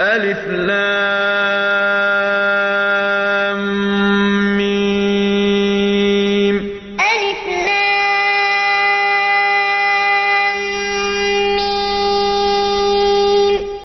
ألف لام.